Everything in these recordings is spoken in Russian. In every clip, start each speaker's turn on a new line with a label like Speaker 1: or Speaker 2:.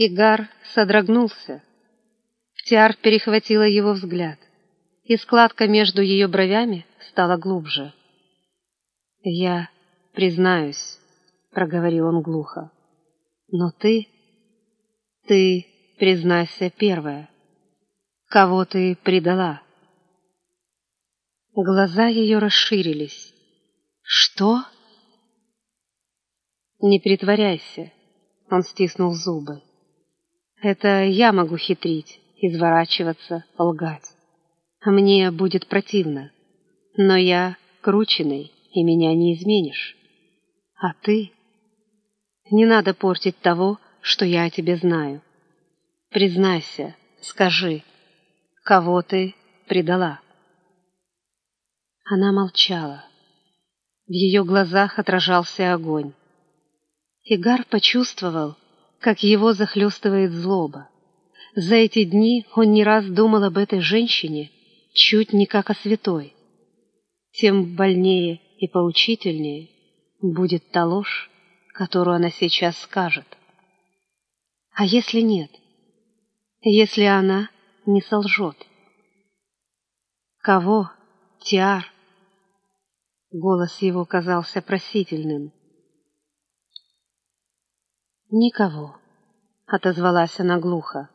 Speaker 1: Игар содрогнулся. Тиар перехватила его взгляд, и складка между ее бровями стала глубже. «Я признаюсь», — проговорил он глухо, — «но ты, ты, признайся первая, кого ты предала?» Глаза ее расширились. «Что?» «Не притворяйся», — он стиснул зубы. «Это я могу хитрить, изворачиваться, лгать. Мне будет противно, но я крученый, и меня не изменишь. А ты? Не надо портить того, что я о тебе знаю. Признайся, скажи, кого ты предала?» Она молчала. В ее глазах отражался огонь. Игар почувствовал, как его захлестывает злоба. За эти дни он не раз думал об этой женщине, чуть не как о святой. Тем больнее и поучительнее будет та ложь, которую она сейчас скажет. А если нет? Если она не солжет? Кого, Тиар? Голос его казался просительным. «Никого», — отозвалась она глухо.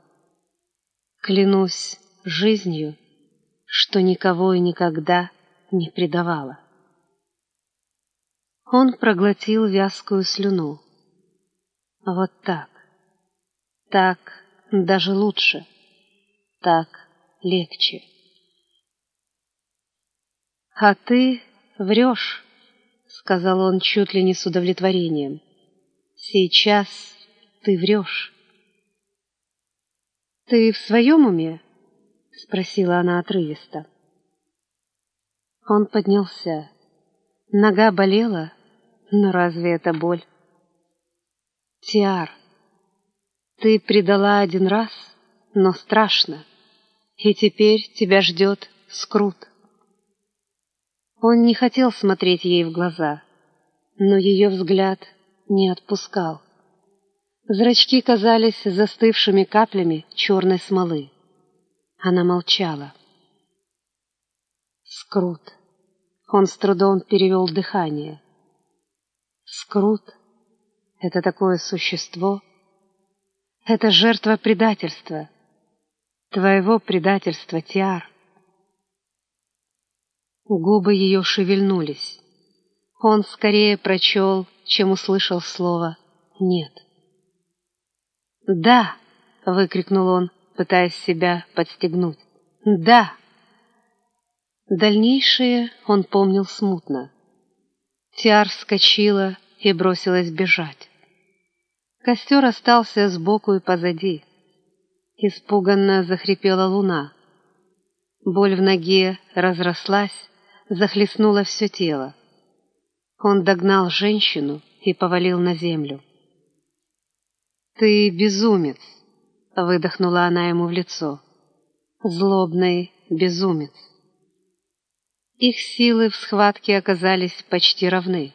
Speaker 1: «Клянусь жизнью, что никого и никогда не предавала». Он проглотил вязкую слюну. Вот так. Так даже лучше. Так легче. «А ты врешь», — сказал он чуть ли не с удовлетворением. Сейчас ты врешь. «Ты в своем уме?» — спросила она отрывисто. Он поднялся. Нога болела, но разве это боль? «Тиар, ты предала один раз, но страшно, и теперь тебя ждет скрут». Он не хотел смотреть ей в глаза, но ее взгляд не отпускал. Зрачки казались застывшими каплями черной смолы. Она молчала. Скрут. Он с трудом перевел дыхание. Скрут — это такое существо. Это жертва предательства. Твоего предательства, Тиар. Губы ее шевельнулись. Он скорее прочел чем услышал слово «нет». «Да!» — выкрикнул он, пытаясь себя подстегнуть. «Да!» Дальнейшее он помнил смутно. Тиар вскочила и бросилась бежать. Костер остался сбоку и позади. Испуганно захрипела луна. Боль в ноге разрослась, захлестнула все тело. Он догнал женщину и повалил на землю. «Ты безумец!» — выдохнула она ему в лицо. «Злобный безумец!» Их силы в схватке оказались почти равны,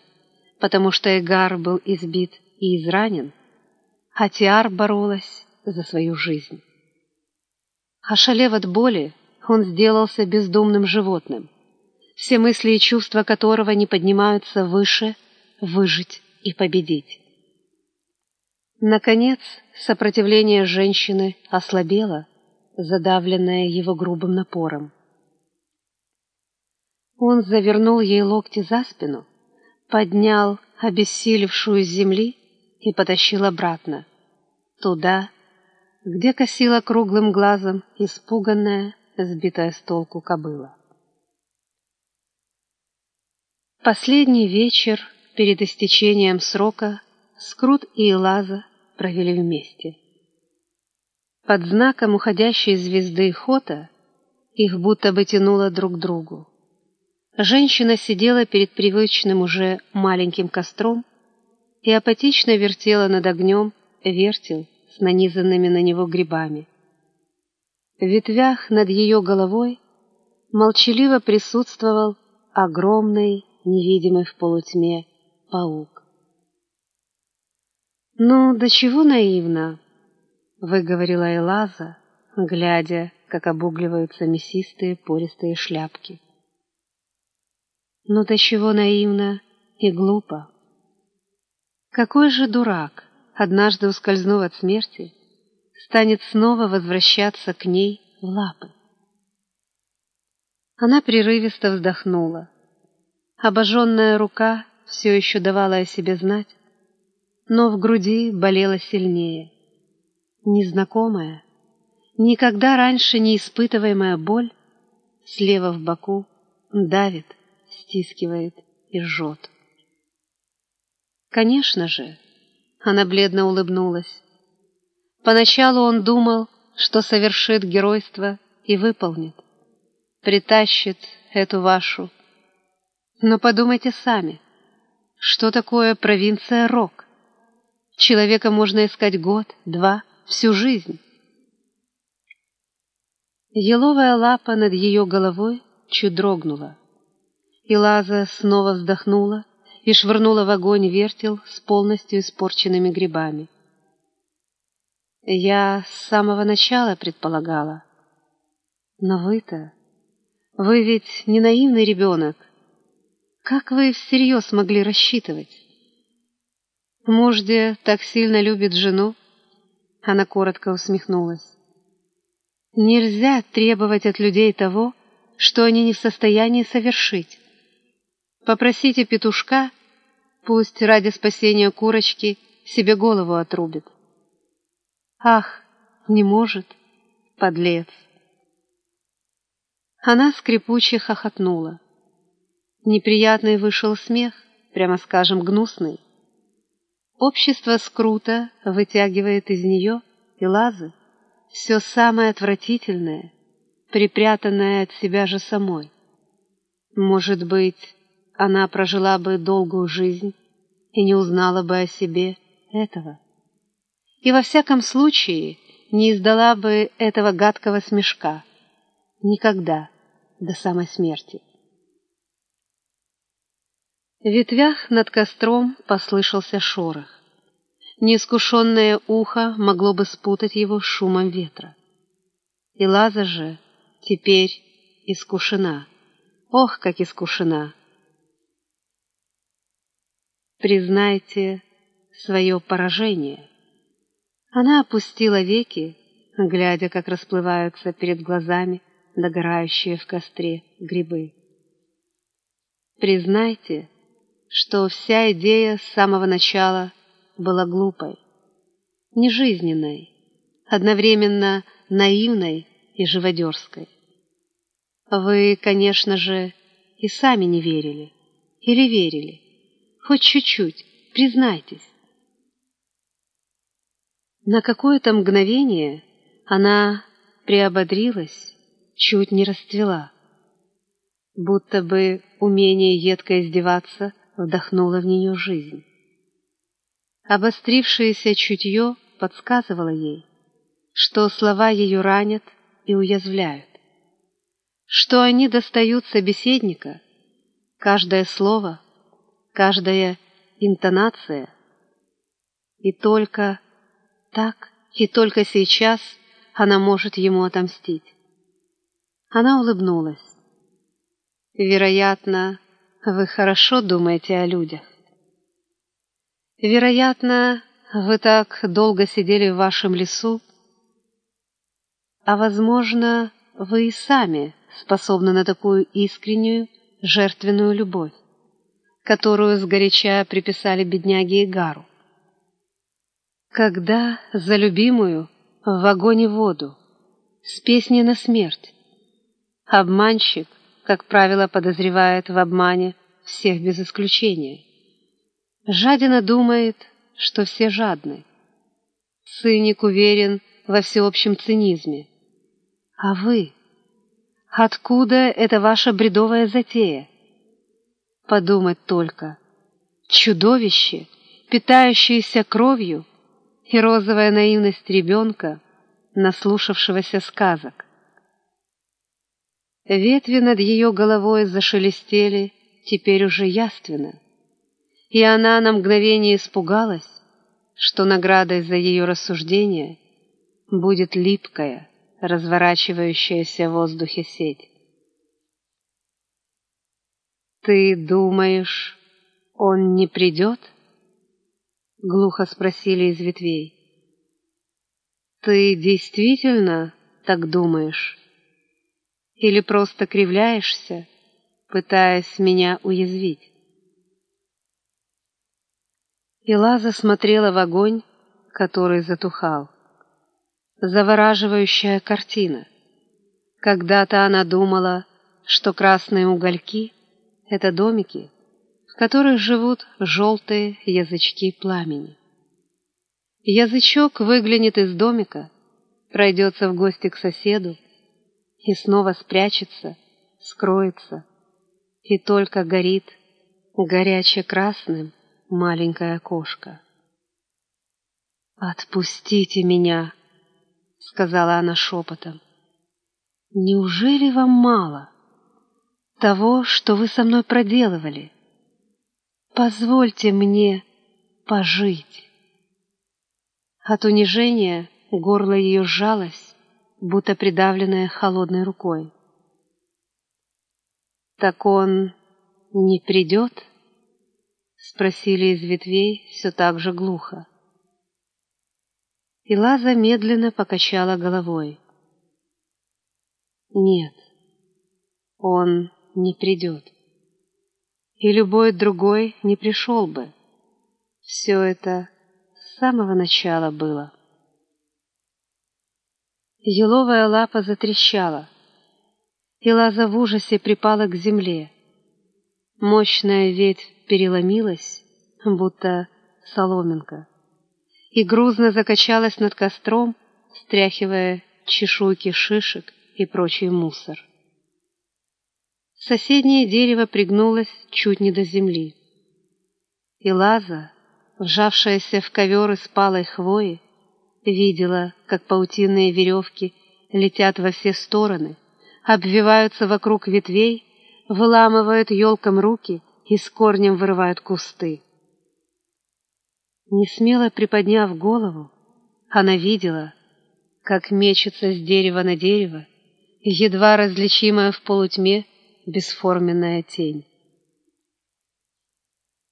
Speaker 1: потому что Эгар был избит и изранен, а Тиар боролась за свою жизнь. Ошалев от боли, он сделался бездумным животным — все мысли и чувства которого не поднимаются выше выжить и победить. Наконец, сопротивление женщины ослабело, задавленное его грубым напором. Он завернул ей локти за спину, поднял обессилевшую с земли и потащил обратно, туда, где косила круглым глазом испуганная, сбитая с толку кобыла. Последний вечер перед истечением срока Скрут и Элаза провели вместе. Под знаком уходящей звезды Хота их будто бы тянуло друг к другу. Женщина сидела перед привычным уже маленьким костром и апатично вертела над огнем вертел с нанизанными на него грибами. В ветвях над ее головой молчаливо присутствовал огромный невидимый в полутьме паук. Ну, до чего наивно? — выговорила Элаза, глядя, как обугливаются мясистые пористые шляпки. «Ну до чего наивно и глупо! Какой же дурак, однажды ускользнув от смерти, станет снова возвращаться к ней в лапы?» Она прерывисто вздохнула. Обожженная рука все еще давала о себе знать, но в груди болела сильнее. Незнакомая, никогда раньше не испытываемая боль слева в боку давит, стискивает и жжет. Конечно же, она бледно улыбнулась. Поначалу он думал, что совершит геройство и выполнит, притащит эту вашу но подумайте сами, что такое провинция Рок? Человека можно искать год, два, всю жизнь. Еловая лапа над ее головой чуть дрогнула. И Лаза снова вздохнула и швырнула в огонь вертел с полностью испорченными грибами. Я с самого начала предполагала. Но вы-то... Вы ведь не наивный ребенок, как вы всерьез могли рассчитывать? Мужде так сильно любит жену? Она коротко усмехнулась. Нельзя требовать от людей того, что они не в состоянии совершить. Попросите петушка, пусть ради спасения курочки себе голову отрубит. Ах, не может, подлец. Она скрипуче хохотнула. Неприятный вышел смех, прямо скажем, гнусный. Общество скрута вытягивает из нее и лазы все самое отвратительное, припрятанное от себя же самой. Может быть, она прожила бы долгую жизнь и не узнала бы о себе этого. И во всяком случае не издала бы этого гадкого смешка. Никогда, до самой смерти. Ветвях над костром послышался шорох. Неискушенное ухо могло бы спутать его шумом ветра. И Лаза же теперь искушена. Ох, как искушена! Признайте свое поражение. Она опустила веки, глядя, как расплываются перед глазами догорающие в костре грибы. Признайте, что вся идея с самого начала была глупой, нежизненной, одновременно наивной и живодерской. Вы, конечно же, и сами не верили. Или верили? Хоть чуть-чуть, признайтесь. На какое-то мгновение она приободрилась, чуть не расцвела. Будто бы умение едко издеваться вдохнула в нее жизнь. Обострившееся чутье подсказывало ей, что слова ее ранят и уязвляют, что они достают собеседника, каждое слово, каждая интонация, и только так и только сейчас она может ему отомстить. Она улыбнулась. Вероятно, вы хорошо думаете о людях. Вероятно, вы так долго сидели в вашем лесу, а, возможно, вы и сами способны на такую искреннюю, жертвенную любовь, которую сгоряча приписали бедняге Игару. Когда за любимую в вагоне воду, с песней на смерть, обманщик как правило, подозревает в обмане всех без исключения. Жадина думает, что все жадны. Циник уверен во всеобщем цинизме. А вы? Откуда эта ваша бредовая затея? Подумать только. Чудовище, питающееся кровью, и розовая наивность ребенка, наслушавшегося сказок. Ветви над ее головой зашелестели, теперь уже яственно. И она на мгновение испугалась, что наградой за ее рассуждения будет липкая, разворачивающаяся в воздухе сеть. «Ты думаешь, он не придет?» — глухо спросили из ветвей. «Ты действительно так думаешь? Или просто кривляешься, пытаясь меня уязвить?» Илаза смотрела в огонь, который затухал. Завораживающая картина. Когда-то она думала, что красные угольки — это домики, в которых живут желтые язычки пламени. Язычок выглянет из домика, пройдется в гости к соседу и снова спрячется, скроется, и только горит горяче красным маленькое окошко. «Отпустите меня!» — сказала она шепотом. «Неужели вам мало того, что вы со мной проделывали? Позвольте мне пожить». От унижения горло ее сжалось, будто придавленное холодной рукой. «Так он не придет?» — спросили из ветвей все так же глухо. И Лаза медленно покачала головой. «Нет, он не придет. И любой другой не пришел бы. Все это с самого начала было». Еловая лапа затрещала, и Лаза в ужасе припала к земле. Мощная ветвь переломилась, будто соломинка, и грузно закачалась над костром, стряхивая чешуйки шишек и прочий мусор. Соседнее дерево пригнулось чуть не до земли. И Лаза, вжавшаяся в ковер из палой хвои, видела, как паутинные веревки летят во все стороны, обвиваются вокруг ветвей, выламывают елкам руки и с корнем вырывают кусты. Несмело приподняв голову, она видела, как мечется с дерева на дерево, едва различимая в полутьме бесформенная тень.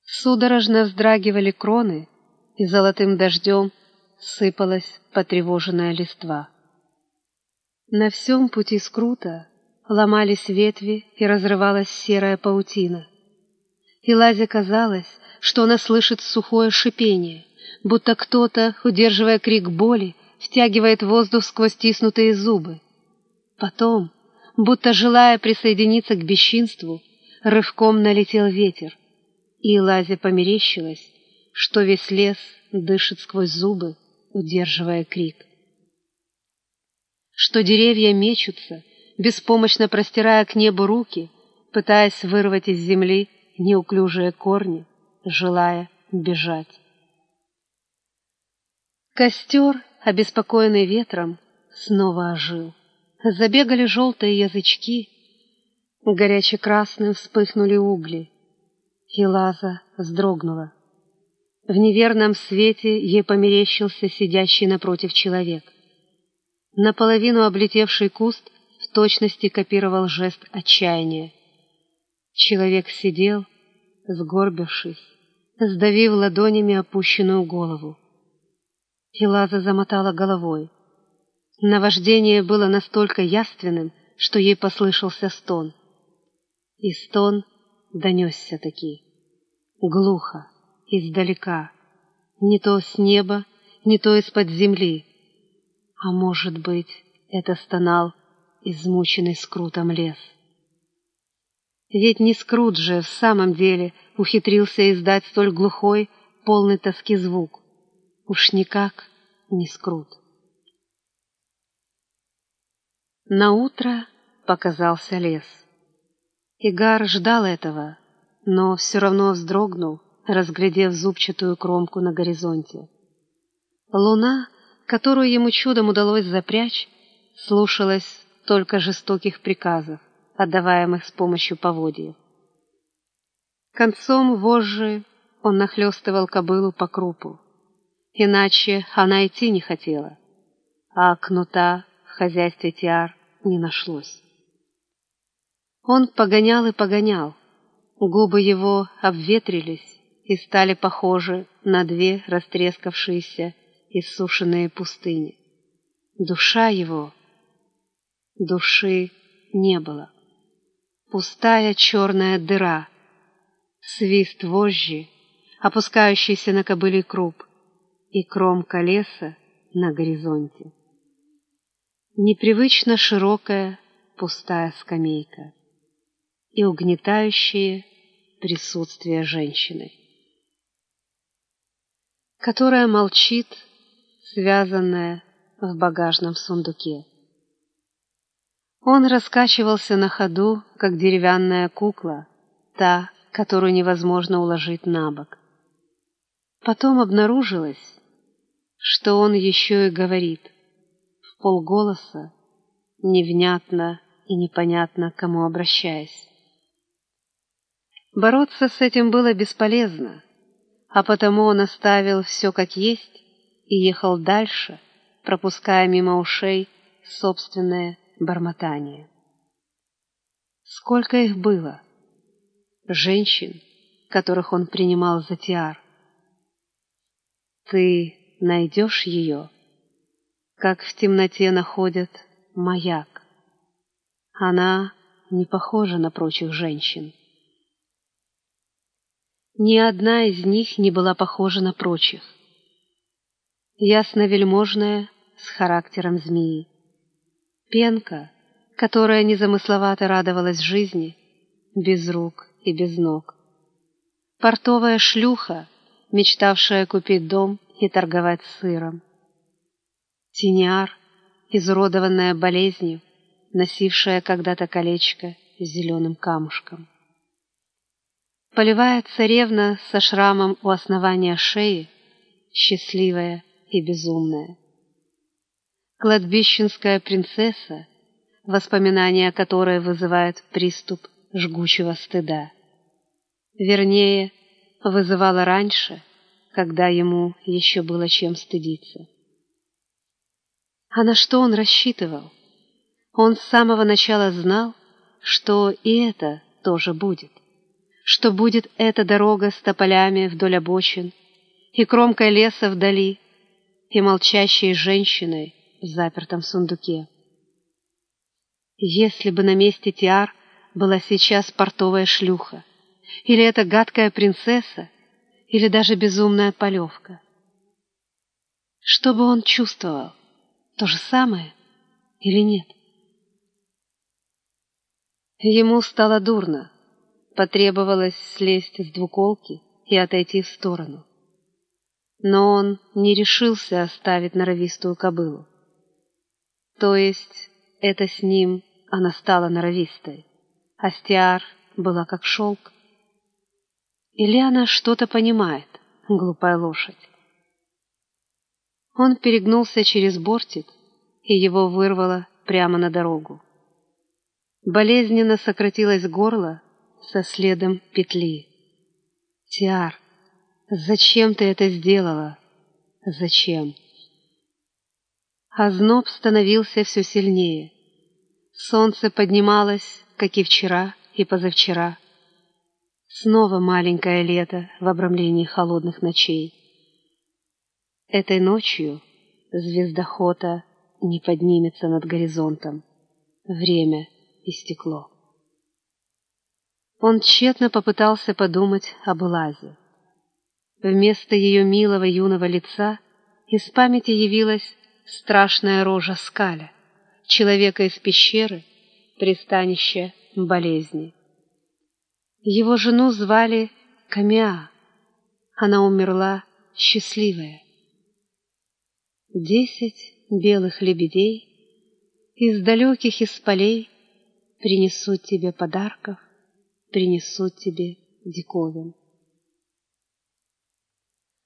Speaker 1: Судорожно вздрагивали кроны, и золотым дождем сыпалась потревоженная листва. На всем пути скрута ломались ветви и разрывалась серая паутина. И Лазе казалось, что она слышит сухое шипение, будто кто-то, удерживая крик боли, втягивает воздух сквозь стиснутые зубы. Потом, будто желая присоединиться к бесчинству, рывком налетел ветер, и Лазе померещилось, что весь лес дышит сквозь зубы, удерживая крик. Что деревья мечутся, беспомощно простирая к небу руки, пытаясь вырвать из земли неуклюжие корни, желая бежать. Костер, обеспокоенный ветром, снова ожил. Забегали желтые язычки, горяче-красным вспыхнули угли. И Лаза вздрогнула. В неверном свете ей померещился сидящий напротив человек. Наполовину облетевший куст в точности копировал жест отчаяния. Человек сидел, сгорбившись, сдавив ладонями опущенную голову. Хилаза замотала головой. Наваждение было настолько яственным, что ей послышался стон. И стон донесся таки. Глухо, издалека. Не то с неба, не то из-под земли. А может быть, это стонал измученный скрутом лес. Ведь не Скрудж же в самом деле ухитрился издать столь глухой, полный тоски звук. Уж никак не Скрут. На утро показался лес. Игар ждал этого, но все равно вздрогнул, разглядев зубчатую кромку на горизонте. Луна, которую ему чудом удалось запрячь, слушалась только жестоких приказов отдаваемых с помощью поводья. Концом вожжи он нахлестывал кобылу по крупу, иначе она идти не хотела. а кнута в хозяйстве Тиар не нашлось. Он погонял и погонял, губы его обветрились и стали похожи на две растрескавшиеся иссушенные пустыни. Душа его, души не было. Пустая черная дыра, свист вожжи, опускающийся на кобылий круп, и кромка леса на горизонте. Непривычно широкая пустая скамейка и угнетающее присутствие женщины, которая молчит, связанная в багажном сундуке. Он раскачивался на ходу, как деревянная кукла, та, которую невозможно уложить на бок. Потом обнаружилось, что он еще и говорит, в полголоса, невнятно и непонятно кому обращаясь. Бороться с этим было бесполезно, а потому он оставил все как есть и ехал дальше, пропуская мимо ушей собственное бормотание. Сколько их было? Женщин, которых он принимал за тиар. Ты найдешь ее, как в темноте находят маяк. Она не похожа на прочих женщин. Ни одна из них не была похожа на прочих. Ясно-вельможная, с характером змеи. Пенка, которая незамысловато радовалась жизни, без рук и без ног. Портовая шлюха, мечтавшая купить дом и торговать сыром. Тиниар, изуродованная болезнью, носившая когда-то колечко с зеленым камушком. Полевая царевна со шрамом у основания шеи, счастливая и безумная. Кладбищенская принцесса, воспоминания которой вызывают приступ жгучего стыда. Вернее, вызывала раньше, когда ему еще было чем стыдиться. А на что он рассчитывал? Он с самого начала знал, что и это тоже будет что будет эта дорога с тополями вдоль обочин, и кромкой леса вдали, и молчащей женщиной в запертом сундуке. Если бы на месте Тиар была сейчас портовая шлюха, или эта гадкая принцесса, или даже безумная полевка. Что бы он чувствовал? То же самое или нет? Ему стало дурно, Потребовалось слезть с двуколки и отойти в сторону. Но он не решился оставить норовистую кобылу. То есть это с ним она стала норовистой, а Стиар была как шелк. Или она что-то понимает, глупая лошадь. Он перегнулся через бортик, и его вырвало прямо на дорогу. Болезненно сократилось горло, со следом петли. «Тиар, зачем ты это сделала? Зачем?» Озноб становился все сильнее. Солнце поднималось, как и вчера и позавчера. Снова маленькое лето в обрамлении холодных ночей. Этой ночью звездохота не поднимется над горизонтом. Время истекло. Он тщетно попытался подумать об Элазе. Вместо ее милого юного лица из памяти явилась страшная рожа скаля, человека из пещеры, пристанище болезни. Его жену звали Камиа. Она умерла счастливая. Десять белых лебедей из далеких из полей принесут тебе подарков, принесут тебе диковин.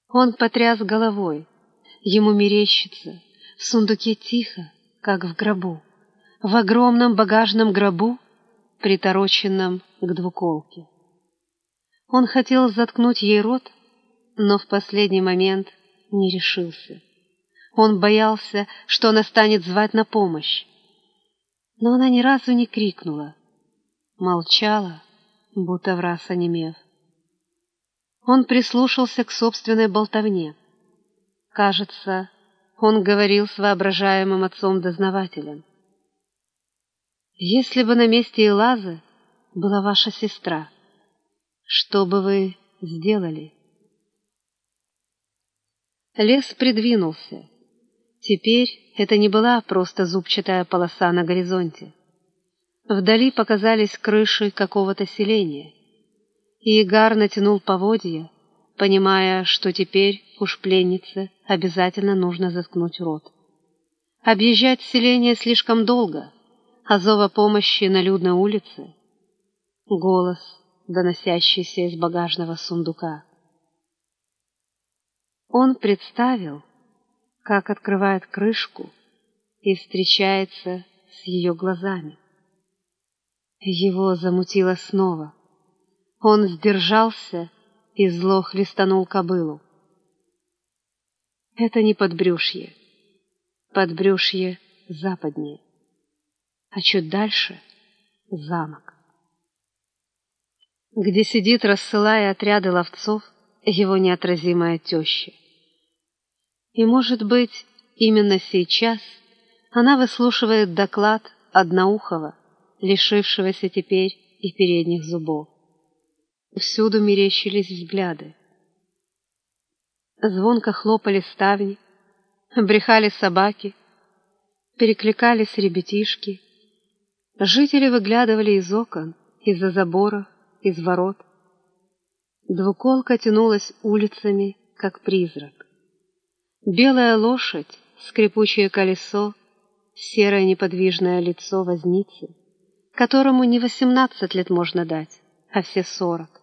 Speaker 1: Он потряс головой, ему мерещится, в сундуке тихо, как в гробу, в огромном багажном гробу, притороченном к двуколке. Он хотел заткнуть ей рот, но в последний момент не решился. Он боялся, что она станет звать на помощь. Но она ни разу не крикнула. Молчала, будто в раз онемев. Он прислушался к собственной болтовне. Кажется, он говорил с воображаемым отцом-дознавателем. «Если бы на месте Илазы была ваша сестра, что бы вы сделали?» Лес придвинулся. Теперь это не была просто зубчатая полоса на горизонте. Вдали показались крыши какого-то селения, и Игар натянул поводья, понимая, что теперь уж пленнице обязательно нужно заткнуть рот. Объезжать селение слишком долго, а зова помощи на людной улице — голос, доносящийся из багажного сундука. Он представил, как открывает крышку и встречается с ее глазами. Его замутило снова. Он сдержался и зло хлестанул кобылу. Это не подбрюшье. Подбрюшье западнее. А чуть дальше — замок. Где сидит, рассылая отряды ловцов, его неотразимая теща. И, может быть, именно сейчас она выслушивает доклад Одноухова, лишившегося теперь и передних зубов. Всюду мерещились взгляды. Звонко хлопали ставни, брехали собаки, перекликались ребятишки. Жители выглядывали из окон, из-за заборов, из ворот. Двуколка тянулась улицами, как призрак. Белая лошадь, скрипучее колесо, серое неподвижное лицо возницы, которому не восемнадцать лет можно дать, а все сорок.